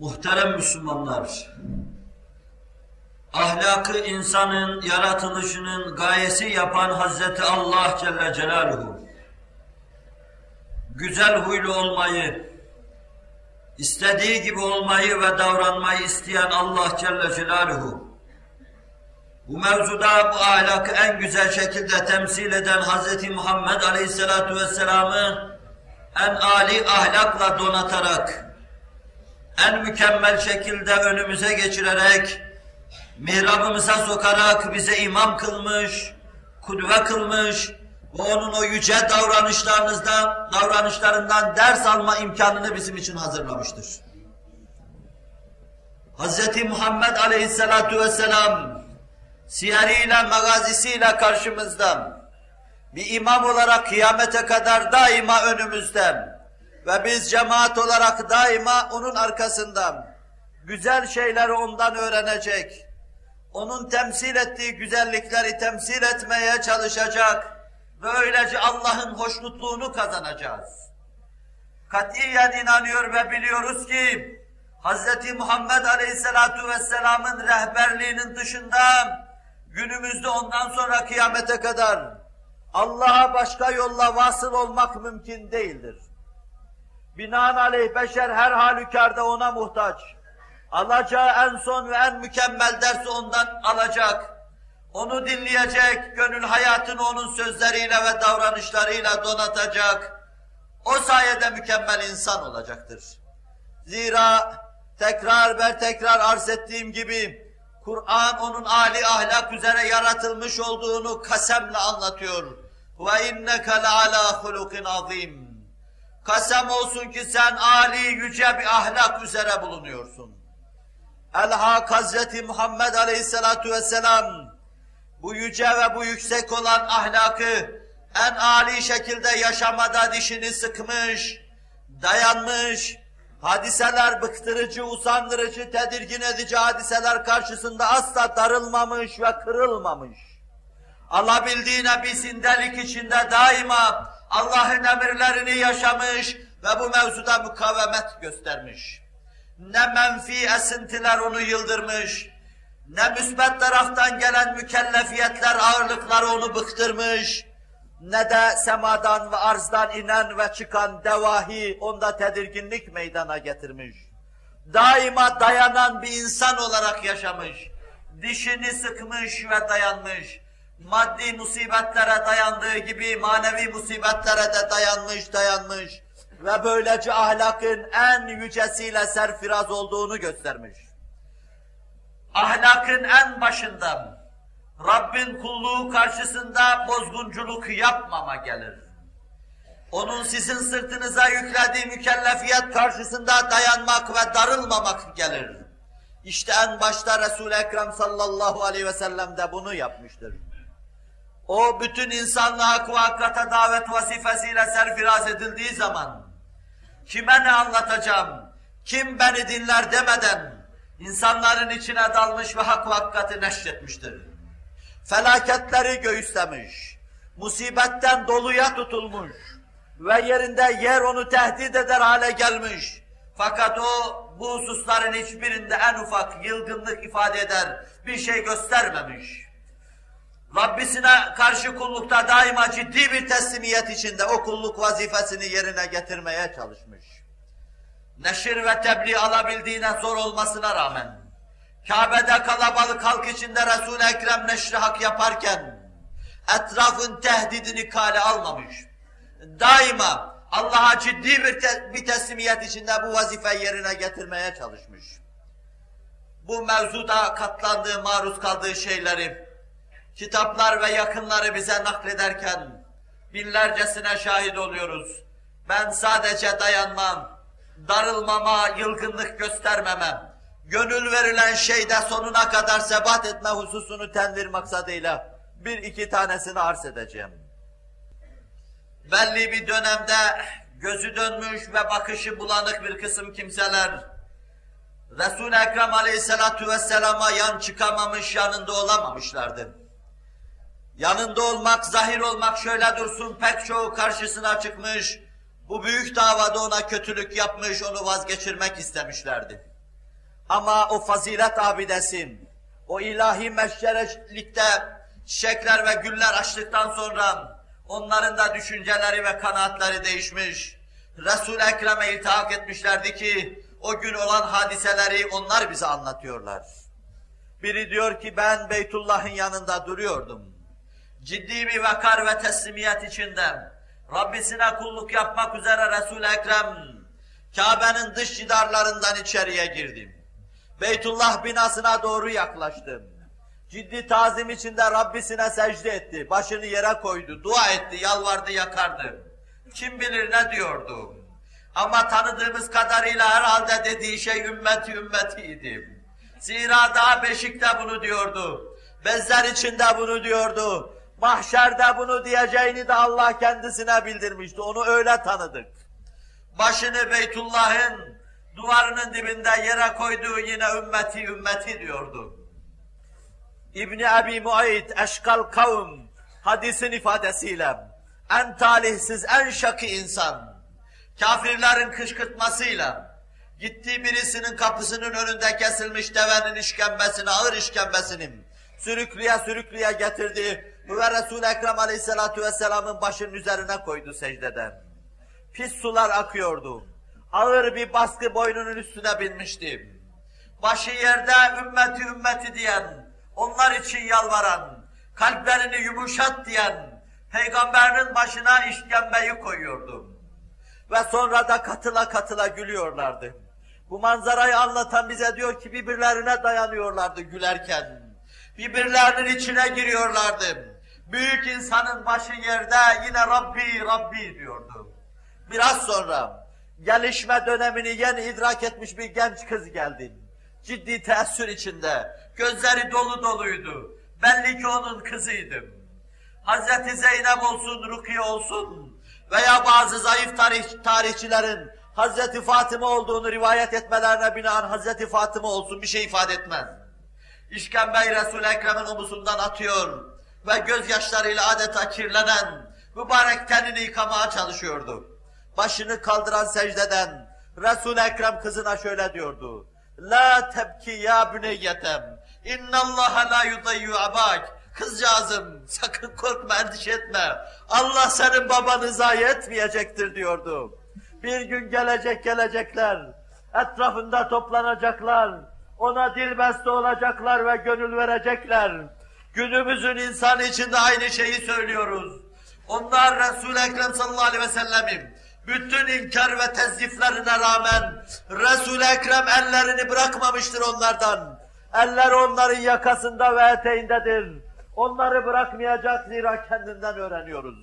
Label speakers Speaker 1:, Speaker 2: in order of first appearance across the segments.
Speaker 1: Muhterem Müslümanlar, ahlakı insanın yaratılışının gayesi yapan Hazreti Allah Celle Celaluhu, güzel huylu olmayı, istediği gibi olmayı ve davranmayı isteyen Allah Celle Celaluhu, bu mevzuda bu ahlakı en güzel şekilde temsil eden Hz. Muhammed Aleyhisselatü Vesselam'ı en âli ahlakla donatarak, en mükemmel şekilde önümüze geçirerek, mihrabımıza sokarak bize imam kılmış, kudve kılmış, ve onun o yüce davranışlarınızdan, davranışlarından ders alma imkanını bizim için hazırlamıştır. Hz. Muhammed Aleyhisselatu Vesselam siyeriyle, magazisiyle karşımızda bir imam olarak kıyamete kadar daima önümüzde ve biz cemaat olarak daima onun arkasından güzel şeyleri ondan öğrenecek, onun temsil ettiği güzellikleri temsil etmeye çalışacak, Böylece Allah'ın hoşnutluğunu kazanacağız. Katiyen inanıyor ve biliyoruz ki Hz. Muhammed Aleyhisselatu Vesselam'ın rehberliğinin dışında günümüzde ondan sonra kıyamete kadar Allah'a başka yolla vasıl olmak mümkün değildir. Binaenaleyh beşer her halükarda ona muhtaç. Alacağı en son ve en mükemmel dersi ondan alacak onu dinleyecek, gönül hayatını onun sözleriyle ve davranışlarıyla donatacak. O sayede mükemmel insan olacaktır. Zira tekrar ve tekrar arz ettiğim gibi Kur'an onun âli ahlak üzere yaratılmış olduğunu kasemle anlatıyor. Ve inneke le'alâ hulukin azim. Kasem olsun ki sen âli yüce bir ahlak üzere bulunuyorsun. Elhak Hazreti Muhammed Aleyhisselatu Vesselam bu yüce ve bu yüksek olan ahlakı en âli şekilde yaşamada dişini sıkmış, dayanmış, hadiseler bıktırıcı, usandırıcı, tedirgin edici hadiseler karşısında asla darılmamış ve kırılmamış. Alabildiğine bir sindelik içinde daima Allah'ın emirlerini yaşamış ve bu mevzuda mukavemet göstermiş. Ne menfi esintiler onu yıldırmış, ne müsbet taraftan gelen mükellefiyetler, ağırlıkları onu bıktırmış, ne de semadan ve arzdan inen ve çıkan devahi onda tedirginlik meydana getirmiş. Daima dayanan bir insan olarak yaşamış, dişini sıkmış ve dayanmış, maddi musibetlere dayandığı gibi manevi musibetlere de dayanmış, dayanmış ve böylece ahlakın en yücesiyle serfiraz olduğunu göstermiş ahlakın en başından Rabbin kulluğu karşısında bozgunculuk yapmama gelir. Onun sizin sırtınıza yüklediği mükellefiyet karşısında dayanmak ve darılmamak gelir. İşte en başta Resul-i Ekrem sallallahu aleyhi ve sellem de bunu yapmıştır. O bütün insanlığa hakikate davet vazifesiyle serfiraz edildiği zaman kime ne anlatacağım, kim beni dinler demeden insanların içine dalmış ve hak ve hakikati neşretmiştir. Felaketleri göğüslemiş, musibetten doluya tutulmuş ve yerinde yer onu tehdit eder hale gelmiş. Fakat o bu hususların hiçbirinde en ufak yılgınlık ifade eder, bir şey göstermemiş. Rabbisine karşı kullukta daima ciddi bir teslimiyet içinde o kulluk vazifesini yerine getirmeye çalışmış. Neşir ve tebliğ alabildiğine zor olmasına rağmen, Kabe'de kalabalık halk içinde Resul-i Ekrem neşri hak yaparken, etrafın tehdidini kale almamış. Daima Allah'a ciddi bir, te bir teslimiyet içinde bu vazifeyi yerine getirmeye çalışmış. Bu mevzuda katlandığı, maruz kaldığı şeyleri, kitaplar ve yakınları bize naklederken binlercesine şahit oluyoruz. Ben sadece dayanmam, darılmama, yılgınlık göstermemem, gönül verilen şeyde sonuna kadar sebat etme hususunu tenvir maksadıyla bir iki tanesini arz edeceğim. Belli bir dönemde gözü dönmüş ve bakışı bulanık bir kısım kimseler, Resul-i Ekrem aleyhissalatu vesselama yan çıkamamış, yanında olamamışlardı. Yanında olmak, zahir olmak şöyle dursun pek çoğu karşısına çıkmış, bu büyük davada ona kötülük yapmış, onu vazgeçirmek istemişlerdi. Ama o fazilet abidesi, o ilahi meşgerelikte çiçekler ve güller açtıktan sonra onların da düşünceleri ve kanaatleri değişmiş. Resul-i Ekrem'e iltihak etmişlerdi ki o gün olan hadiseleri onlar bize anlatıyorlar. Biri diyor ki ben Beytullah'ın yanında duruyordum. Ciddi bir vakar ve teslimiyet içinde Rabbisine kulluk yapmak üzere Resul-i Ekrem Kabe'nin dış cidarlarından içeriye girdim. Beytullah binasına doğru yaklaştım. Ciddi tazim içinde Rabbisine secde etti. Başını yere koydu, dua etti, yalvardı, yakardı. Kim bilir ne diyordu. Ama tanıdığımız kadarıyla herhalde dediği şey ümmeti ümmetiydi. Zira daha Beşik'te bunu diyordu. Bezler içinde bunu diyordu. Mahşerde bunu diyeceğini de Allah kendisine bildirmişti. Onu öyle tanıdık. Başını Beytullah'ın duvarının dibinde yere koyduğu yine ümmeti ümmeti diyordu. İbni Ebi Muayit Eşkal Kavm hadisin ifadesiyle en talihsiz, en şakı insan, kafirlerin kışkırtmasıyla gittiği birisinin kapısının önünde kesilmiş devenin işkembesini, ağır işkembesini sürüklüye sürüklüye getirdi ve Resul-i Ekrem Aleyhisselatü Vesselam'ın başının üzerine koydu secdeden. Pis sular akıyordu. Ağır bir baskı boynunun üstüne binmişti. Başı yerde ümmeti ümmeti diyen, onlar için yalvaran, kalplerini yumuşat diyen, peygamberinin başına işkembeyi koyuyordu. Ve sonra da katıla katıla gülüyorlardı. Bu manzarayı anlatan bize diyor ki birbirlerine dayanıyorlardı gülerken. Birbirlerinin içine giriyorlardı. Büyük insanın başı yerde yine Rabbi, Rabbi diyordu. Biraz sonra gelişme dönemini yeni idrak etmiş bir genç kız geldi. Ciddi teessür içinde, gözleri dolu doluydu. Belli ki onun kızıydım. Hazreti Zeynep olsun, Rukiye olsun veya bazı zayıf tarih, tarihçilerin Hazreti Fatıma olduğunu rivayet etmelerine binaen Hazreti Fatıma olsun bir şey ifade etmez. İşkembeyi Resul-i Ekrem'in omuzundan atıyor ve gözyaşlarıyla adeta kirlenen mübarek tenini yıkamaya çalışıyordu. Başını kaldıran secdeden Resul-i Ekrem kızına şöyle diyordu. La tebki ya büneyyetem. İnnallaha la yudayyu abak. Kızcağızım sakın korkma endişe etme. Allah senin babanı zayi etmeyecektir diyordu. Bir gün gelecek gelecekler. Etrafında toplanacaklar. Ona dilbeste olacaklar ve gönül verecekler. Günümüzün insanı için de aynı şeyi söylüyoruz. Onlar Resul-i Ekrem sallallahu aleyhi ve sellem'in bütün inkar ve tezliflerine rağmen Resul-i Ekrem ellerini bırakmamıştır onlardan. Eller onların yakasında ve eteğindedir. Onları bırakmayacak zira kendinden öğreniyoruz.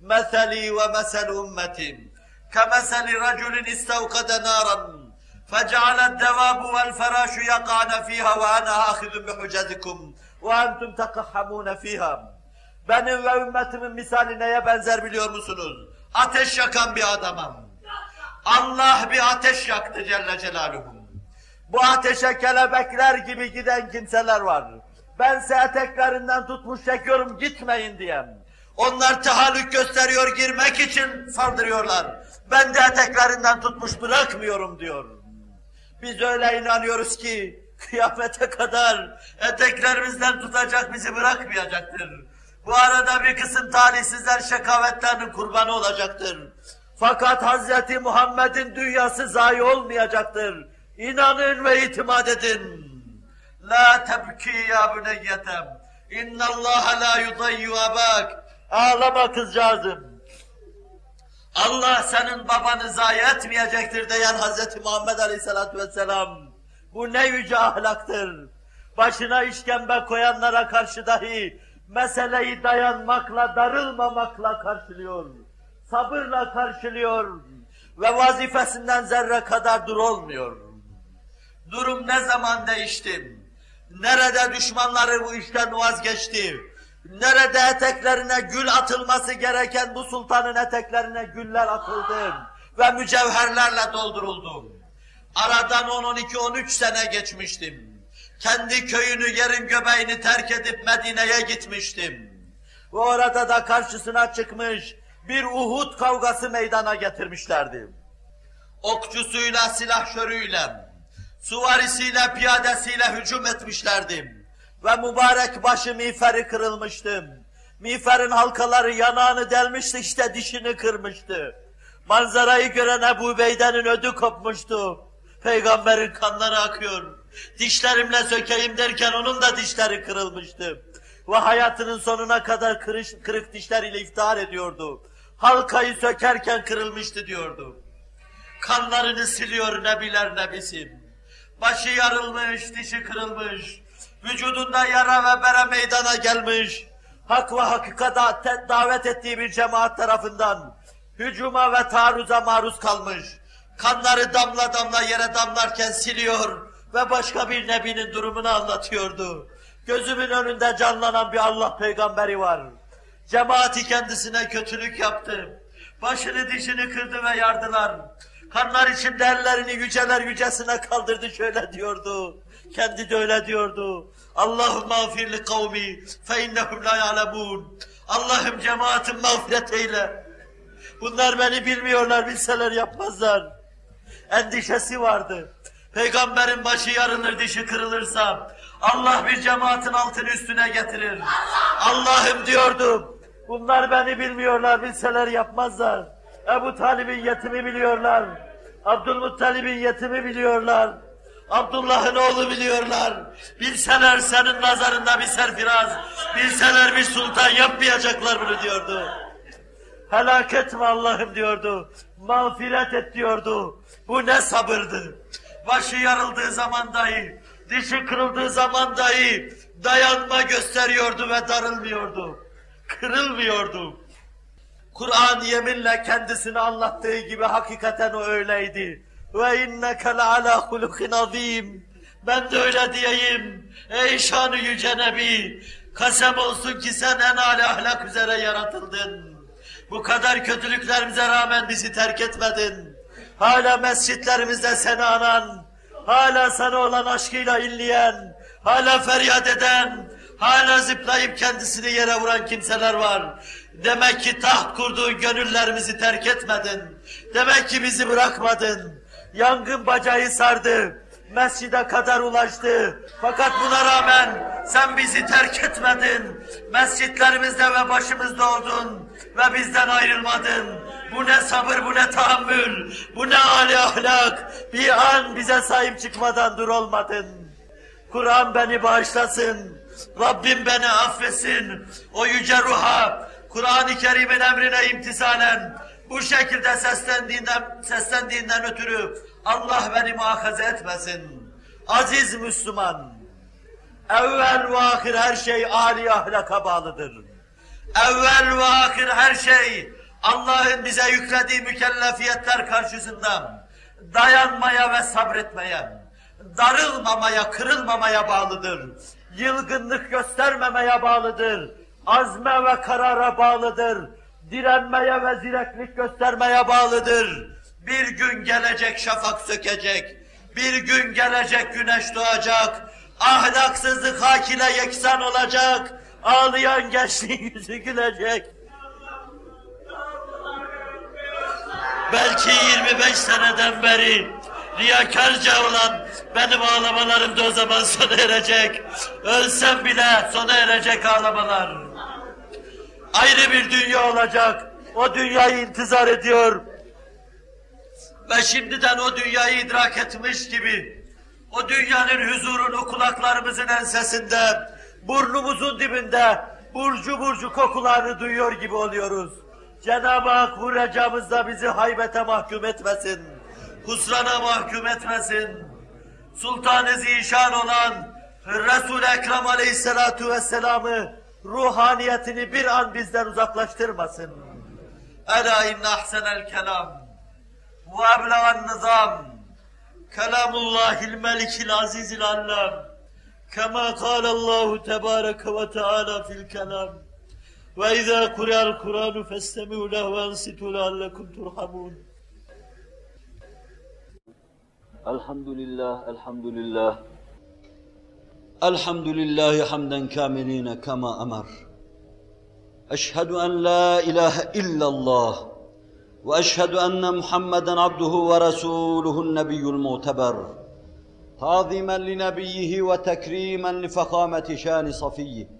Speaker 1: Meseli ve mesel ümmetim. Kemeseli raculin istavkade naran. Fecealet devabu vel ferâşu yakâne fîhâ ve ana âhidun bihucedikum. وَاَنْتُمْ تَقَحَّمُونَ ف۪يهَا Benim ve ümmetimin misali neye benzer biliyor musunuz? Ateş yakan bir adamım. Allah bir ateş yaktı Celle Celaluhu. Bu ateşe kelebekler gibi giden kimseler var. Ben size eteklerinden tutmuş çekiyorum gitmeyin diyem. Onlar tahallük gösteriyor girmek için saldırıyorlar. Ben de eteklerinden tutmuş bırakmıyorum diyor. Biz öyle inanıyoruz ki kıyamete kadar eteklerimizden tutacak bizi bırakmayacaktır. Bu arada bir kısım talihsizler şekavetlerinin kurbanı olacaktır. Fakat Hazreti Muhammed'in dünyası zayi olmayacaktır. İnanın ve itimat edin. La tebki ya büneyyetem. İnna Allah la yudayyu abak. Ağlama kızcağızım. Allah senin babanı zayi etmeyecektir diyen Hazreti Muhammed Aleyhisselatü Vesselam. Bu ne yüce ahlaktır. Başına işkembe koyanlara karşı dahi meseleyi dayanmakla, darılmamakla karşılıyor. Sabırla karşılıyor ve vazifesinden zerre kadar dur olmuyor. Durum ne zaman değişti? Nerede düşmanları bu işten vazgeçti? Nerede eteklerine gül atılması gereken bu sultanın eteklerine güller atıldı ve mücevherlerle dolduruldu. Aradan 10-12-13 sene geçmiştim. Kendi köyünü, yerin göbeğini terk edip Medine'ye gitmiştim. Ve orada da karşısına çıkmış bir Uhud kavgası meydana getirmişlerdi. Okçusuyla, silahşörüyle, suvarisiyle, piyadesiyle hücum etmişlerdi. Ve mübarek başı miğferi kırılmıştı. Miğferin halkaları yanağını delmişti, işte dişini kırmıştı. Manzarayı gören Ebu Beyden'in ödü kopmuştu. Peygamberin kanları akıyor. Dişlerimle sökeyim derken onun da dişleri kırılmıştı. Ve hayatının sonuna kadar kırış, kırık dişleriyle iftihar ediyordu. Halkayı sökerken kırılmıştı diyordu. Kanlarını siliyor nebiler nebisim. Başı yarılmış, dişi kırılmış. Vücudunda yara ve bere meydana gelmiş. Hak ve hakikata davet ettiği bir cemaat tarafından hücuma ve taarruza maruz kalmış. Kanları damla damla yere damlarken siliyor ve başka bir nebinin durumunu anlatıyordu. Gözümün önünde canlanan bir Allah peygamberi var. Cemaati kendisine kötülük yaptı. Başını dişini kırdı ve yardılar. Kanlar içinde ellerini yüceler yücesine kaldırdı şöyle diyordu. Kendi de öyle diyordu. Allahümme afirli kavmi fe innehum la ya'lemun. Allah'ım cemaatim mağfiret eyle. Bunlar beni bilmiyorlar, bilseler yapmazlar. Endişesi vardı. Peygamberin başı yarılır, dişi kırılırsa Allah bir cemaatin altını üstüne getirir. Allah'ım diyordum. Bunlar beni bilmiyorlar, bilseler yapmazlar. Ebu Talib'in yetimi biliyorlar. Abdülmuttalib'in yetimi biliyorlar. Abdullah'ın oğlu biliyorlar. Bilseler senin nazarında bir serfiraz, bilseler bir sultan yapmayacaklar bunu diyordu. Helak etme Allah'ım diyordu. Mağfiret et diyordu. Bu ne sabırdı. Başı yarıldığı zaman dahi, dişi kırıldığı zaman dahi dayanma gösteriyordu ve darılmıyordu. Kırılmıyordu. Kur'an yeminle kendisini anlattığı gibi hakikaten o öyleydi. Ve inneke ala hulukin azim. Ben de öyle diyeyim. Ey şanı yüce Nebi. Kasem olsun ki sen en âli ahlak üzere yaratıldın. Bu kadar kötülüklerimize rağmen bizi terk etmedin. Hala mescitlerimizde seni anan, hala sana olan aşkıyla inleyen, hala feryat eden, hala zıplayıp kendisini yere vuran kimseler var. Demek ki taht kurduğun gönüllerimizi terk etmedin. Demek ki bizi bırakmadın. Yangın bacağı sardı. Mescide kadar ulaştı. Fakat buna rağmen sen bizi terk etmedin. Mescitlerimizde ve başımızda oldun ve bizden ayrılmadın. Bu ne sabır, bu ne tahammül, bu ne âli ahlak. Bir an bize sahip çıkmadan dur olmadın. Kur'an beni bağışlasın. Rabbim beni affetsin. O yüce ruha, Kur'an-ı Kerim'in emrine imtisalen bu şekilde seslendiğinden, seslendiğinden ötürü Allah beni muhakaze etmesin. Aziz Müslüman, evvel ve ahir her şey âli ahlaka bağlıdır. Evvel ve ahir her şey Allah'ın bize yüklediği mükellefiyetler karşısında dayanmaya ve sabretmeye, darılmamaya, kırılmamaya bağlıdır. Yılgınlık göstermemeye bağlıdır. Azme ve karara bağlıdır. Direnmeye ve zireklik göstermeye bağlıdır.
Speaker 2: Bir gün gelecek şafak sökecek. Bir gün gelecek güneş doğacak. Ahlaksızlık hak ile yeksan olacak. Ağlayan gençliğin yüzü gülecek. Belki 25 seneden beri riyakarca olan benim ağlamalarım da o zaman sona erecek. Ölsem bile sona erecek ağlamalar. Ayrı bir dünya olacak. O dünyayı intizar ediyor. Ve şimdiden o dünyayı idrak etmiş gibi, o dünyanın huzurunu kulaklarımızın ensesinde, burnumuzun dibinde, burcu burcu kokularını duyuyor gibi oluyoruz. Cenab-ı Hak vuracağımızda bizi haybete mahkum etmesin, husrana mahkum etmesin. Sultan-ı Zişan olan Resul-i Ekrem Aleyhisselatu Vesselam'ı ruhaniyetini bir an bizden uzaklaştırmasın. Ela inne ahsenel kelam ve eblegan nizam kelamullahil melikil azizil allam kema kâlallahu tebâreke ve teâlâ fil kelam kuriyal Kur'anu festemi'u lehu ve ensitu leallekum turhamun
Speaker 3: الحمد لله الحمد لله.
Speaker 2: الحمد لله حمدا كاملين كما أمر. أشهد أن لا إله إلا الله وأشهد أن محمدا عبده ورسوله النبي المعتبر. تعظيما لنبيه وتكريما لفخامة شان صفيه.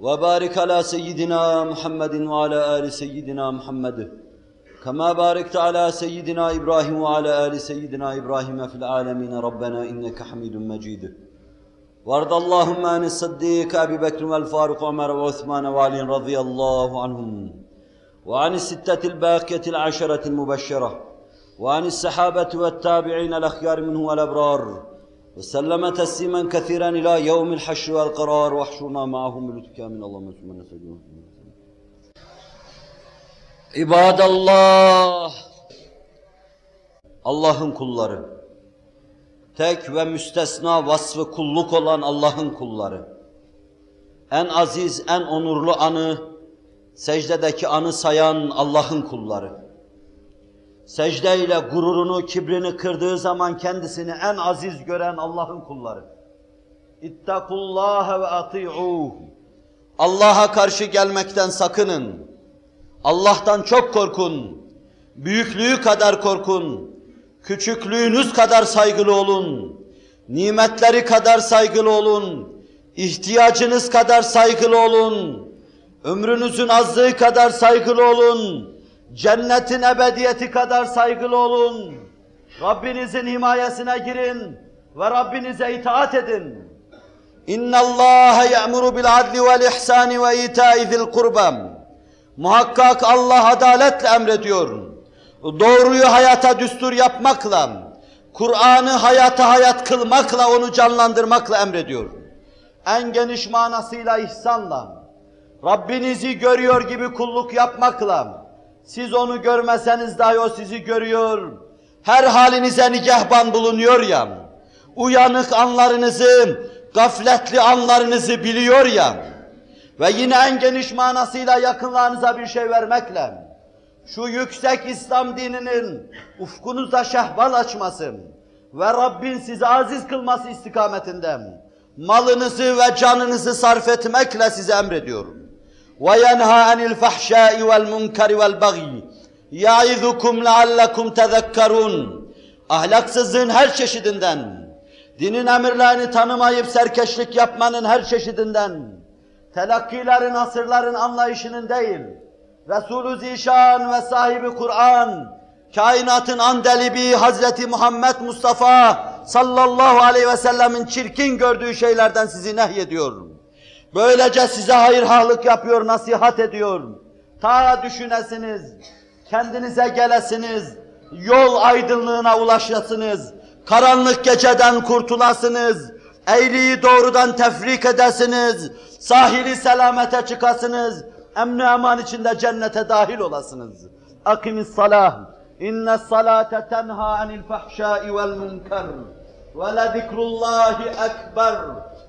Speaker 2: وبارك على سيدنا محمد وعلى آل سيدنا محمد. كما باركت على سيدنا إبراهيم وعلى آل سيدنا إبراهيم في العالمين. ربنا إنك حميد مجيد. وارض اللهم عن الصديق أبي بكر والفاروق وعمر وعثمان وعلي رضي الله عنهم. وعن الستة الباقية العشرة المبشرة. وعن السحابة والتابعين الأخيار منه والأبرار. وسلم تسليما كثيرا إلى يوم الحشر والقرار واحشرنا معهم بلطفك من اللهم ثم نسجد عباد الله Allah'ın kulları, tek ve müstesna vasfı kulluk olan Allah'ın kulları, en aziz, en onurlu anı, secdedeki anı sayan Allah'ın kulları, secdeyle gururunu, kibrini kırdığı zaman kendisini en aziz gören Allah'ın kulları, İttakullâhe ve ati'ûh, Allah'a karşı gelmekten sakının, Allah'tan çok korkun, büyüklüğü kadar korkun, küçüklüğünüz kadar saygılı olun, nimetleri kadar saygılı olun, ihtiyacınız kadar saygılı olun, ömrünüzün azlığı kadar saygılı olun, cennetin ebediyeti kadar saygılı olun, Rabbinizin himayesine girin ve Rabbinize itaat edin. İnna Allah ya'muru bil adli vel ihsani ve ita'i zil kurbam. Muhakkak Allah adaletle emrediyor doğruyu hayata düstur yapmakla, Kur'an'ı hayata hayat kılmakla, onu canlandırmakla emrediyor. En geniş manasıyla ihsanla, Rabbinizi görüyor gibi kulluk yapmakla, siz onu görmeseniz dahi o sizi görüyor, her halinize nigahban bulunuyor ya, uyanık anlarınızı, gafletli anlarınızı biliyor ya, ve yine en geniş manasıyla yakınlarınıza bir şey vermekle, şu yüksek İslam dininin ufkunuzda şehbal açması ve Rabbin sizi aziz kılması istikametinde malınızı ve canınızı sarf etmekle size emrediyorum. وَيَنْهَا عَنِ الْفَحْشَاءِ وَالْمُنْكَرِ وَالْبَغْيِ يَعِذُكُمْ لَعَلَّكُمْ تَذَكَّرُونَ Ahlaksızlığın her çeşidinden, dinin emirlerini tanımayıp serkeşlik yapmanın her çeşidinden, telakkilerin, asırların anlayışının değil, Resulü Zişan ve sahibi Kur'an, kainatın andelibi Hazreti Muhammed Mustafa sallallahu aleyhi ve sellemin çirkin gördüğü şeylerden sizi nehyediyor. Böylece size hayırhalık yapıyor, nasihat ediyor. Ta düşünesiniz, kendinize gelesiniz, yol aydınlığına ulaşasınız, karanlık geceden kurtulasınız, eğriyi doğrudan tefrik edesiniz, sahili selamete çıkasınız, emni eman içinde cennete dahil olasınız. Akimis salah. İnne salate tenha anil fahşai vel münker. Ve le zikrullahi ekber.